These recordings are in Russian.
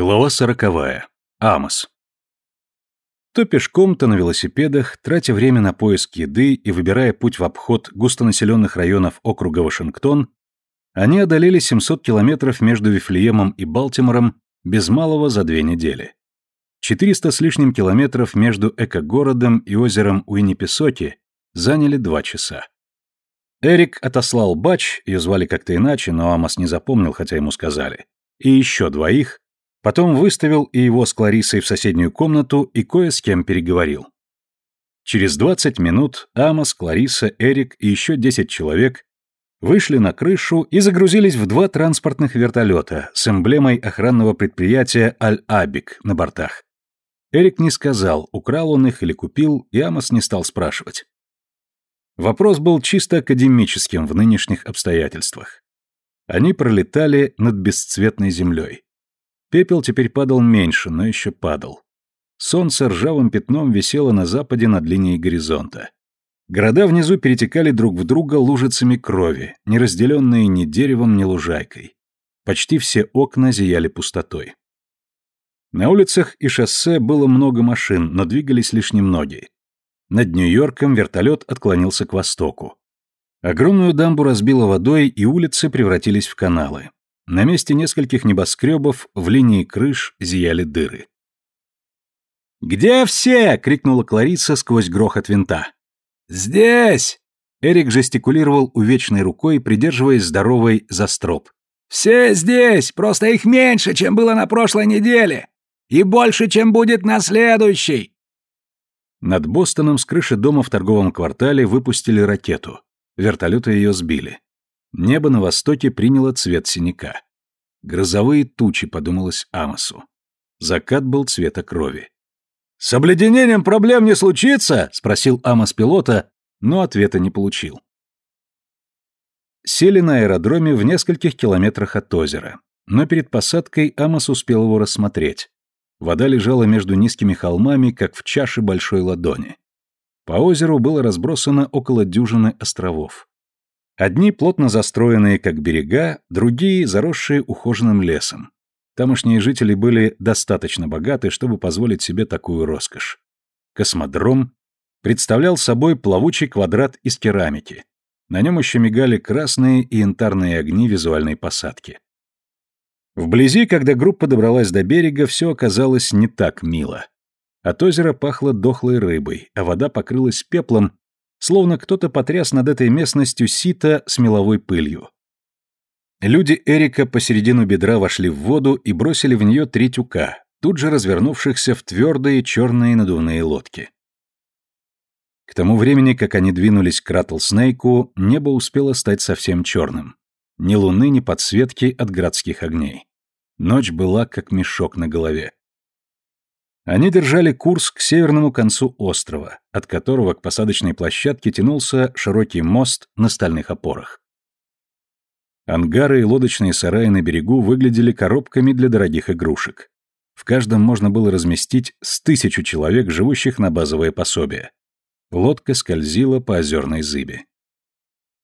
Глава сороковая. Амос. То пешком, то на велосипедах, тратя время на поиск еды и выбирая путь в обход густонаселенных районов округа Вашингтон, они одолели 700 километров между Вифлеемом и Балтимором без малого за две недели. 400 с лишним километров между эко-городом и озером Уиннипесоки заняли два часа. Эрик отослал Бач, ее звали как-то иначе, но Амос не запомнил, хотя ему сказали, и еще двоих, Потом выставил и его с Кларисой в соседнюю комнату и кое с кем переговорил. Через 20 минут Амос, Клариса, Эрик и еще 10 человек вышли на крышу и загрузились в два транспортных вертолета с эмблемой охранного предприятия Аль-Абик на бортах. Эрик не сказал, украл он их или купил, и Амос не стал спрашивать. Вопрос был чисто академическим в нынешних обстоятельствах. Они пролетали над бесцветной землей. Пепел теперь падал меньше, но еще падал. Солнце ржавым пятном висело на западе над линией горизонта. Города внизу перетекали друг в друга лужицами крови, не разделенные ни деревом, ни лужайкой. Почти все окна зияли пустотой. На улицах и шоссе было много машин, но двигались лишь немногие. Над Нью-Йорком вертолет отклонился к востоку. Огромную дамбу разбило водой, и улицы превратились в каналы. На месте нескольких небоскребов в линии крыш зияли дыры. «Где все?» — крикнула Клариса сквозь грохот винта. «Здесь!» — Эрик жестикулировал увечной рукой, придерживаясь здоровой за строп. «Все здесь! Просто их меньше, чем было на прошлой неделе! И больше, чем будет на следующей!» Над Бостоном с крыши дома в торговом квартале выпустили ракету. Вертолеты ее сбили. Небо на востоке приняло цвет синяка. Грозовые тучи, подумалось Амосу. Закат был цвета крови. «С обледенением проблем не случится?» — спросил Амос пилота, но ответа не получил. Сели на аэродроме в нескольких километрах от озера, но перед посадкой Амос успел его рассмотреть. Вода лежала между низкими холмами, как в чаше большой ладони. По озеру было разбросано около дюжины островов. Одни плотно застроенные, как берега, другие заросшие ухоженным лесом. Тамошние жители были достаточно богаты, чтобы позволить себе такую роскошь. Космодром представлял собой плавучий квадрат из керамики. На нем еще мигали красные и янтарные огни визуальной посадки. Вблизи, когда группа добралась до берега, все оказалось не так мило. От озера пахло дохлой рыбой, а вода покрылась пеплом, словно кто-то потряс над этой местностью сито с меловой пылью. Люди Эрика посередину бедра вошли в воду и бросили в нее три тюка, тут же развернувшихся в твердые черные надувные лодки. К тому времени, как они двинулись к Раттлснейку, небо успело стать совсем черным. Ни луны, ни подсветки от городских огней. Ночь была как мешок на голове. Они держали курс к северному концу острова, от которого к посадочной площадке тянулся широкий мост на стальных опорах. Ангары и лодочные сараи на берегу выглядели коробками для дорогих игрушек. В каждом можно было разместить с тысячу человек, живущих на базовое пособие. Лодка скользила по озерной зыбе.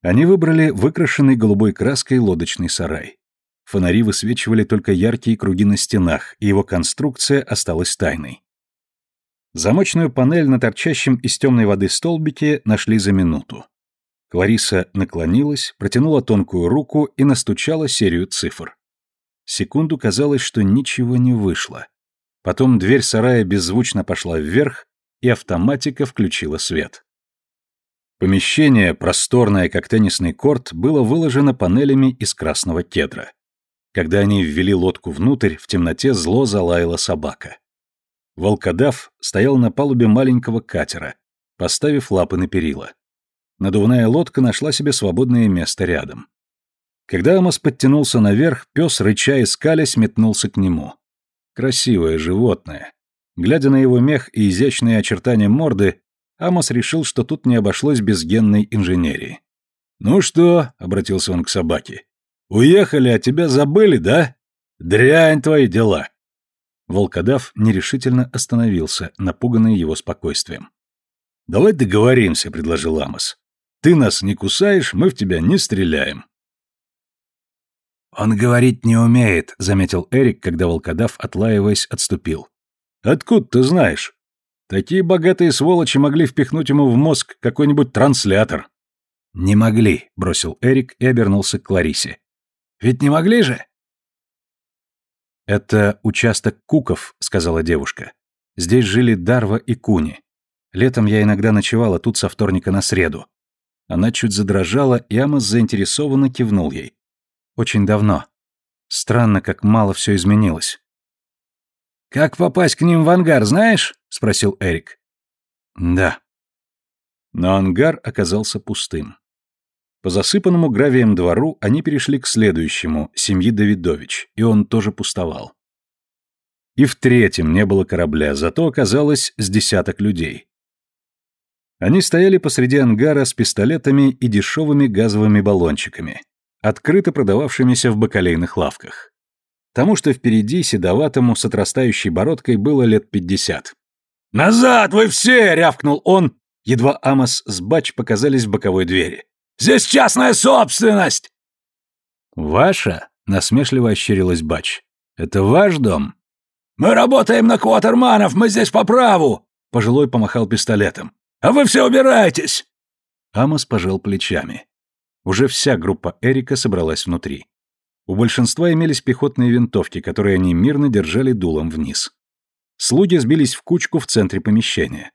Они выбрали выкрашенный голубой краской лодочный сарай. Фонари высвечивали только яркие круги на стенах, и его конструкция осталась тайной. Замочную панель на торчащем из темной воды столбике нашли за минуту. Клариса наклонилась, протянула тонкую руку и настучала серию цифр. Секунду казалось, что ничего не вышло. Потом дверь сарая беззвучно пошла вверх, и автоматика включила свет. Помещение, просторное как теннисный корт, было выложено панелями из красного кедра. Когда они ввели лодку внутрь, в темноте зло залаяла собака. Волкодав стоял на палубе маленького катера, поставив лапы на перила. Надувная лодка нашла себе свободное место рядом. Когда Амос подтянулся наверх, пес, рыча и скалясь, метнулся к нему. Красивое животное. Глядя на его мех и изящные очертания морды, Амос решил, что тут не обошлось без генной инженерии. «Ну что?» — обратился он к собаке. Уехали, а тебя забыли, да? Дрянь твои дела. Волкодав нерешительно остановился, напуганный его спокойствием. «Давай договоримся», — предложил Амос. «Ты нас не кусаешь, мы в тебя не стреляем». «Он говорить не умеет», — заметил Эрик, когда волкодав, отлаиваясь, отступил. «Откуда ты знаешь? Такие богатые сволочи могли впихнуть ему в мозг какой-нибудь транслятор». «Не могли», — бросил Эрик и обернулся к Кларисе. «Ведь не могли же?» «Это участок Куков», — сказала девушка. «Здесь жили Дарва и Куни. Летом я иногда ночевала тут со вторника на среду». Она чуть задрожала, и Амос заинтересованно кивнул ей. «Очень давно. Странно, как мало все изменилось». «Как попасть к ним в ангар, знаешь?» — спросил Эрик. «Да». Но ангар оказался пустым. По засыпанному гравием двору они перешли к следующему, семьи Давидович, и он тоже пустовал. И в третьем не было корабля, зато оказалось с десяток людей. Они стояли посреди ангара с пистолетами и дешевыми газовыми баллончиками, открыто продававшимися в бакалейных лавках. Тому, что впереди, седоватому, с отрастающей бородкой, было лет пятьдесят. «Назад вы все!» — рявкнул он, едва Амос с Бач показались в боковой двери. Здесь частная собственность!» «Ваша?» — насмешливо ощерилась Бач. «Это ваш дом?» «Мы работаем на Квотерманов, мы здесь по праву!» Пожилой помахал пистолетом. «А вы все убираетесь!» Амос пожал плечами. Уже вся группа Эрика собралась внутри. У большинства имелись пехотные винтовки, которые они мирно держали дулом вниз. Слуги сбились в кучку в центре помещения.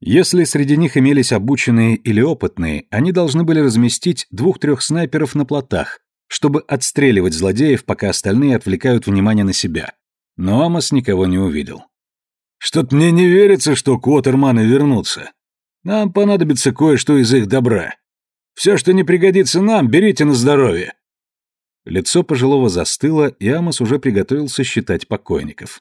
Если среди них имелись обученные или опытные, они должны были разместить двух-трех снайперов на плотах, чтобы отстреливать злодеев, пока остальные отвлекают внимание на себя. Но Амос никого не увидел. «Что-то мне не верится, что Квотерманы вернутся. Нам понадобится кое-что из их добра. Все, что не пригодится нам, берите на здоровье». Лицо пожилого застыло, и Амос уже приготовился считать покойников.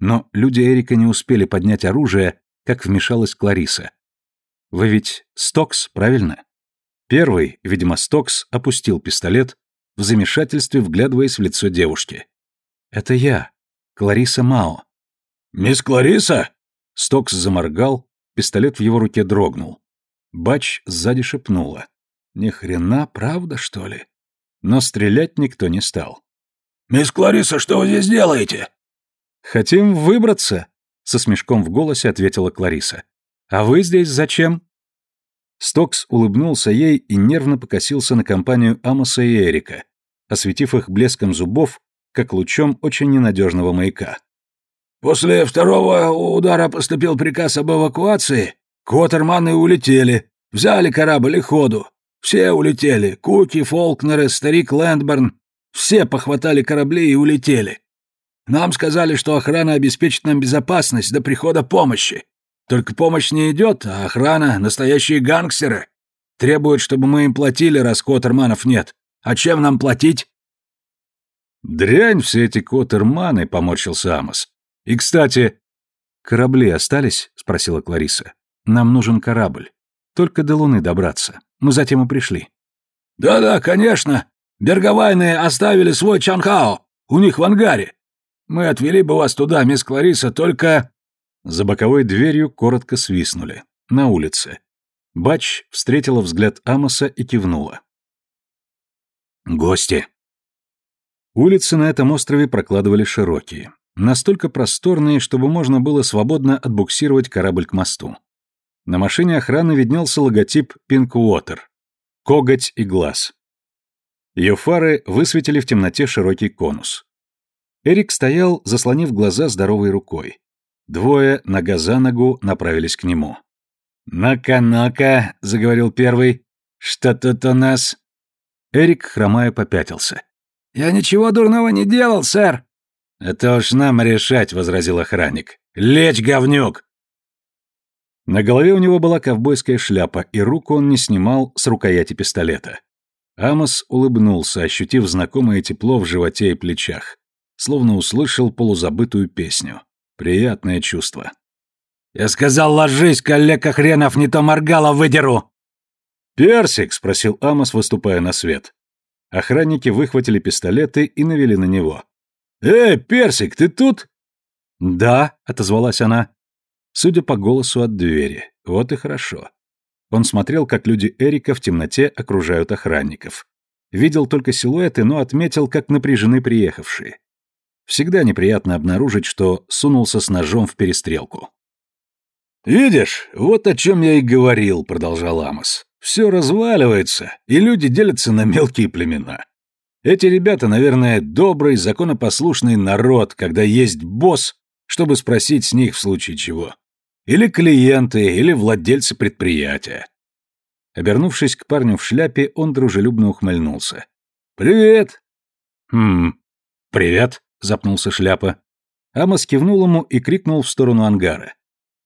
Но люди Эрика не успели поднять оружие, как вмешалась Клариса. «Вы ведь Стокс, правильно?» Первый, видимо, Стокс, опустил пистолет, в замешательстве вглядываясь в лицо девушки. «Это я, Клариса Мао». «Мисс Клариса?» Стокс заморгал, пистолет в его руке дрогнул. Бач сзади шепнула. «Ни хрена, правда, что ли?» Но стрелять никто не стал. «Мисс Клариса, что вы здесь делаете?» «Хотим выбраться», со смешком в голосе ответила Клариса. А вы здесь зачем? Стокс улыбнулся ей и нервно покосился на компанию Амоса и Эрика, осветив их блеском зубов, как лучом очень ненадежного маяка. После второго удара поступил приказ об эвакуации. Квотерманы улетели, взяли корабль и ходу. Все улетели. Куки, Фолкнеры, старик Лэндберн. Все похватали корабли и улетели. Нам сказали, что охрана обеспечит нам безопасность до прихода помощи. Только помощь не идет, а охрана — настоящие гангстеры. Требуют, чтобы мы им платили, раз Коттерманов нет. А чем нам платить?» «Дрянь все эти Коттерманы», — поморщился Амос. «И, кстати...» «Корабли остались?» — спросила Клариса. «Нам нужен корабль. Только до Луны добраться. Мы затем и пришли». «Да-да, конечно. Берговайные оставили свой Чанхао. У них в ангаре. Мы отвели бы вас туда, мисс Клариса, только...» За боковой дверью коротко свистнули. На улице. Бач встретила взгляд Амоса и кивнула. «Гости!» Улицы на этом острове прокладывали широкие. Настолько просторные, чтобы можно было свободно отбуксировать корабль к мосту. На машине охраны виднелся логотип Pinkwater. Коготь и глаз. Ее фары высветили в темноте широкий конус. Эрик стоял, заслонив глаза здоровой рукой. Двое, нога за ногу, направились к нему. «Ну-ка, ну-ка», — заговорил первый, — «что тут у нас?» Эрик, хромая, попятился. «Я ничего дурного не делал, сэр». «Это уж нам решать», — возразил охранник. «Лечь, говнюк!» На голове у него была ковбойская шляпа, и руку он не снимал с рукояти пистолета. Амос улыбнулся, ощутив знакомое тепло в животе и плечах словно услышал полузабытую песню. Приятное чувство. «Я сказал, ложись, коллега хренов, не то моргало выдеру!» «Персик?» — спросил Амос, выступая на свет. Охранники выхватили пистолеты и навели на него. «Эй, Персик, ты тут?» «Да», — отозвалась она. Судя по голосу от двери. Вот и хорошо. Он смотрел, как люди Эрика в темноте окружают охранников. видел только силуэты, но отметил, как напряжены приехавшие. Всегда неприятно обнаружить, что сунулся с ножом в перестрелку. «Видишь, вот о чем я и говорил», — продолжал Амос. «Все разваливается, и люди делятся на мелкие племена. Эти ребята, наверное, добрый, законопослушный народ, когда есть босс, чтобы спросить с них в случае чего. Или клиенты, или владельцы предприятия. Обернувшись к парню в шляпе, он дружелюбно ухмыльнулся. «Привет!» «Хм, привет!» — запнулся шляпа. Амос кивнул ему и крикнул в сторону ангара.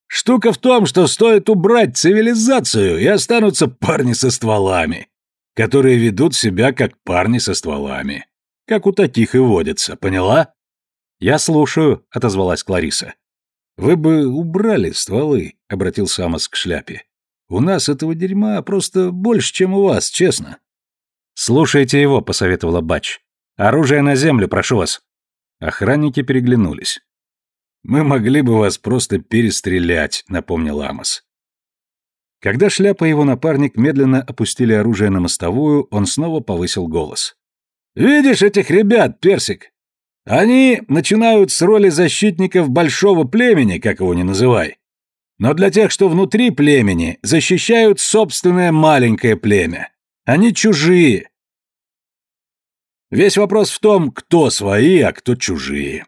«Штука в том, что стоит убрать цивилизацию, и останутся парни со стволами, которые ведут себя как парни со стволами. Как у таких и водятся, поняла?» «Я слушаю», — отозвалась Клариса. «Вы бы убрали стволы», — обратился Амос к шляпе. У нас этого дерьма просто больше, чем у вас, честно. Слушайте его, посоветовала Бач. Оружие на землю, прошу вас. Охранники переглянулись. Мы могли бы вас просто перестрелять, напомнил Амос. Когда шляпа и его напарник медленно опустили оружие на мостовую, он снова повысил голос. «Видишь этих ребят, Персик? Они начинают с роли защитников большого племени, как его ни называй. Но для тех, что внутри племени, защищают собственное маленькое племя. Они чужие. Весь вопрос в том, кто свои, а кто чужие.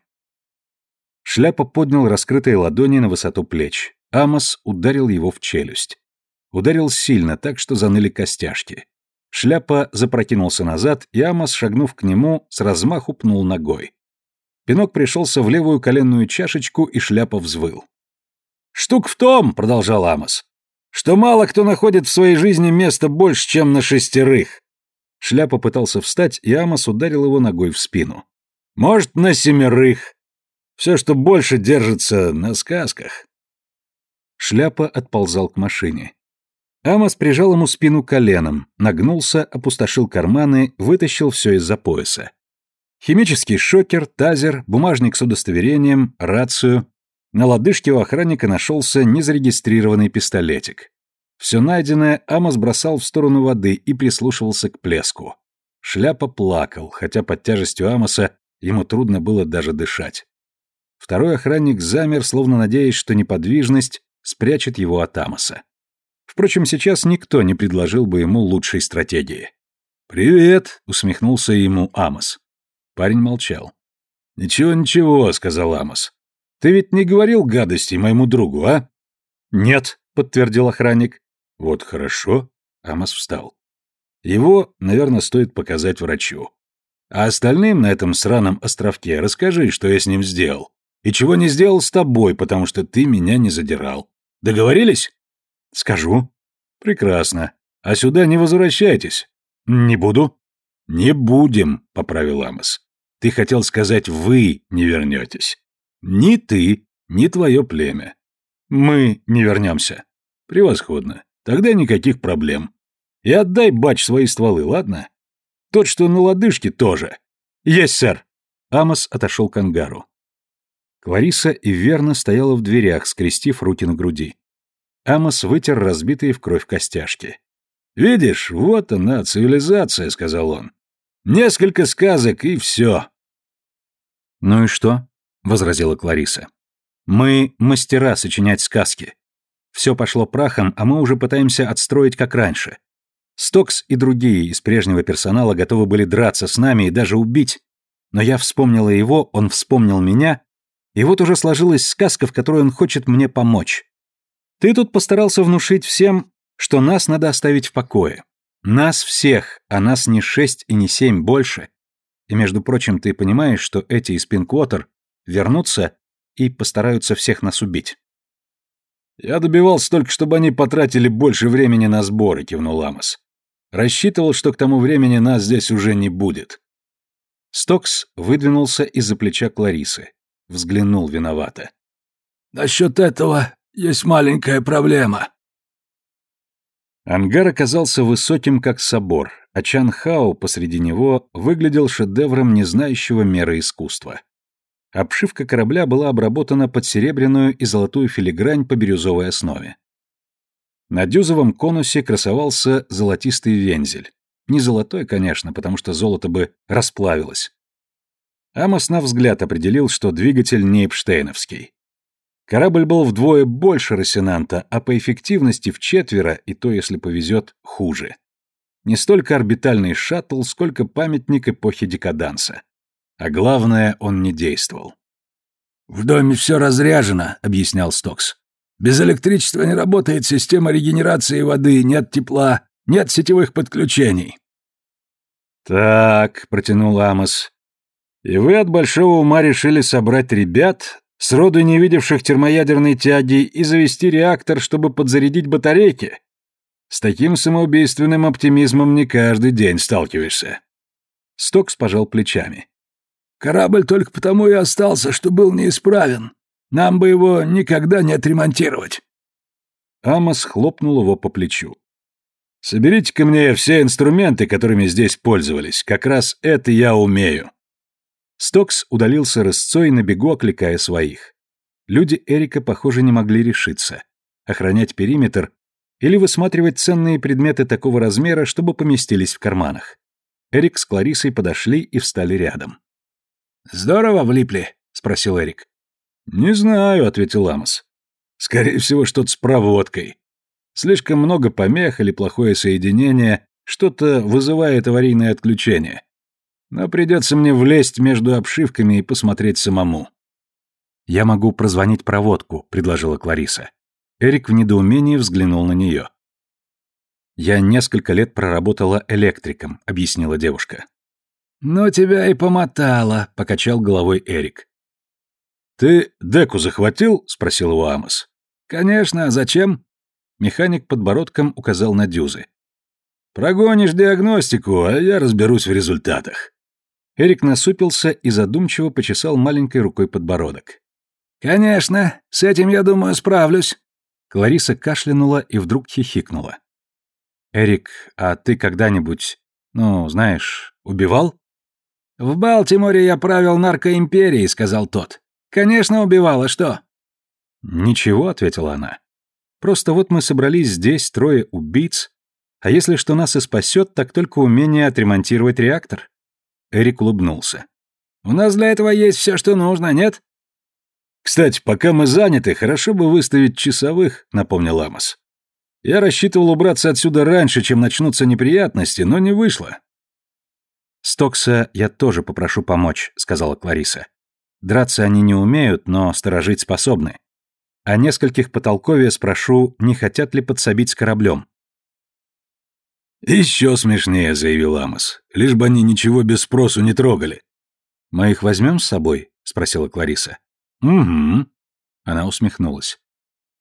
Шляпа поднял раскрытые ладони на высоту плеч. Амос ударил его в челюсть. Ударил сильно, так что заныли костяшки. Шляпа запрокинулся назад, и Амос, шагнув к нему, с размаху пнул ногой. Пинок пришелся в левую коленную чашечку, и шляпа взвыл. «Штук в том», — продолжал Амос, — «что мало кто находит в своей жизни место больше, чем на шестерых». Шляпа пытался встать, и Амос ударил его ногой в спину. «Может, на семерых. Все, что больше держится на сказках». Шляпа отползал к машине. Амос прижал ему спину коленом, нагнулся, опустошил карманы, вытащил все из-за пояса. Химический шокер, тазер, бумажник с удостоверением, рацию, на лодыжке у охранника нашелся незарегистрированный пистолетик. Все найденное Амос бросал в сторону воды и прислушивался к плеску. Шляпа плакал, хотя под тяжестью Амоса ему трудно было даже дышать. Второй охранник замер, словно надеясь, что неподвижность спрячет его от Амоса. Впрочем, сейчас никто не предложил бы ему лучшей стратегии. «Привет», — усмехнулся ему Амос. Парень молчал. «Ничего-ничего», — сказал Амос. Ты ведь не говорил гадостей моему другу, а? Нет, подтвердил охранник. Вот хорошо. Амос встал. Его, наверное, стоит показать врачу. А остальным на этом сраном островке расскажи, что я с ним сделал. И чего не сделал с тобой, потому что ты меня не задирал. Договорились? Скажу. Прекрасно. А сюда не возвращайтесь. Не буду. Не будем, поправил Амос. Ты хотел сказать, вы не вернетесь. Ни ты, ни твое племя. Мы не вернемся. Превосходно. Тогда никаких проблем. И отдай бач свои стволы, ладно? Тот, что на лодыжке, тоже. Есть, сэр. Амос отошел к ангару. Клариса и верно стояла в дверях, скрестив руки на груди. Амос вытер разбитые в кровь костяшки. «Видишь, вот она, цивилизация», — сказал он. «Несколько сказок, и все». «Ну и что?» — возразила Клариса. «Мы мастера сочинять сказки. Все пошло прахом, а мы уже пытаемся отстроить как раньше. Стокс и другие из прежнего персонала готовы были драться с нами и даже убить. Но я вспомнила его, он вспомнил меня, и вот уже сложилась сказка, в которой он хочет мне помочь. Ты тут постарался внушить всем, что нас надо оставить в покое. Нас всех, а нас не шесть и не семь больше. И, между прочим, ты понимаешь, что эти из Пинквотер вернутся и постараются всех нас убить. «Я добивался только, чтобы они потратили больше времени на сборы», — кивнул Ламос. «Рассчитывал, что к тому времени нас здесь уже не будет». Стокс выдвинулся из-за плеча Кларисы. Взглянул виновато. «Насчет этого есть маленькая проблема». Ангар оказался высоким, как собор, а Чан Хао посреди него выглядел шедевром не знающего меры искусства. Обшивка корабля была обработана под серебряную и золотую филигрань по бирюзовой основе. На дюзовом конусе красовался золотистый вензель. Не золотой, конечно, потому что золото бы расплавилось. Амос на взгляд определил, что двигатель не Эпштейновский. Корабль был вдвое больше Росинанта, а по эффективности в четверо, и то, если повезет, хуже. Не столько орбитальный шаттл, сколько памятник эпохи декаданса. А главное, он не действовал. «В доме все разряжено», — объяснял Стокс. «Без электричества не работает система регенерации воды, нет тепла, нет сетевых подключений». «Так», — протянул Амос, — «и вы от большого ума решили собрать ребят, сроду не видевших термоядерной тяги, и завести реактор, чтобы подзарядить батарейки? С таким самоубийственным оптимизмом не каждый день сталкиваешься». Стокс пожал плечами. «Корабль только потому и остался, что был неисправен. Нам бы его никогда не отремонтировать». Амос хлопнул его по плечу. «Соберите-ка мне все инструменты, которыми здесь пользовались. Как раз это я умею». Стокс удалился рысцой на бегу, окликая своих. Люди Эрика, похоже, не могли решиться. Охранять периметр или высматривать ценные предметы такого размера, чтобы поместились в карманах. Эрик с Кларисой подошли и встали рядом. «Здорово влипли?» — спросил Эрик. «Не знаю», — ответил Амос. «Скорее всего, что-то с проводкой. Слишком много помех или плохое соединение, что-то вызывает аварийное отключение. Но придется мне влезть между обшивками и посмотреть самому». «Я могу прозвонить проводку», — предложила Клариса. Эрик в недоумении взглянул на нее. «Я несколько лет проработала электриком», — объяснила девушка. «Ну тебя и помотало», — покачал головой Эрик. «Ты деку захватил?» — спросил его Амос. «Конечно, а зачем?» Механик подбородком указал на дюзы. «Прогонишь диагностику, а я разберусь в результатах». Эрик насупился и задумчиво почесал маленькой рукой подбородок. «Конечно, с этим, я думаю, справлюсь». Клариса кашлянула и вдруг хихикнула. «Эрик, а ты когда-нибудь, ну, знаешь, убивал?» «В Балтиморе я правил наркоимперией», — сказал тот. «Конечно, убивал, а что?» «Ничего», — ответила она. «Просто вот мы собрались здесь, трое убийц, а если что нас и спасет, так только умение отремонтировать реактор». Эрик улыбнулся. «У нас для этого есть все, что нужно, нет?» «Кстати, пока мы заняты, хорошо бы выставить часовых», — напомнил Амос. «Я рассчитывал убраться отсюда раньше, чем начнутся неприятности, но не вышло». «Стокса я тоже попрошу помочь», — сказала Клариса. «Драться они не умеют, но сторожить способны. А нескольких потолковья спрошу, не хотят ли подсобить с кораблем». «Еще смешнее», — заявил Амос. «Лишь бы они ничего без спросу не трогали». «Мы их возьмем с собой?» — спросила Клариса. «Угу». Она усмехнулась.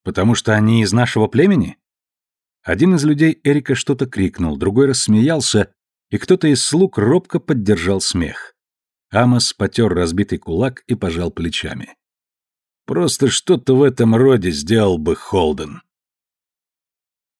«Потому что они из нашего племени?» Один из людей Эрика что-то крикнул, другой рассмеялся, и кто-то из слуг робко поддержал смех. Амос потер разбитый кулак и пожал плечами. «Просто что-то в этом роде сделал бы Холден».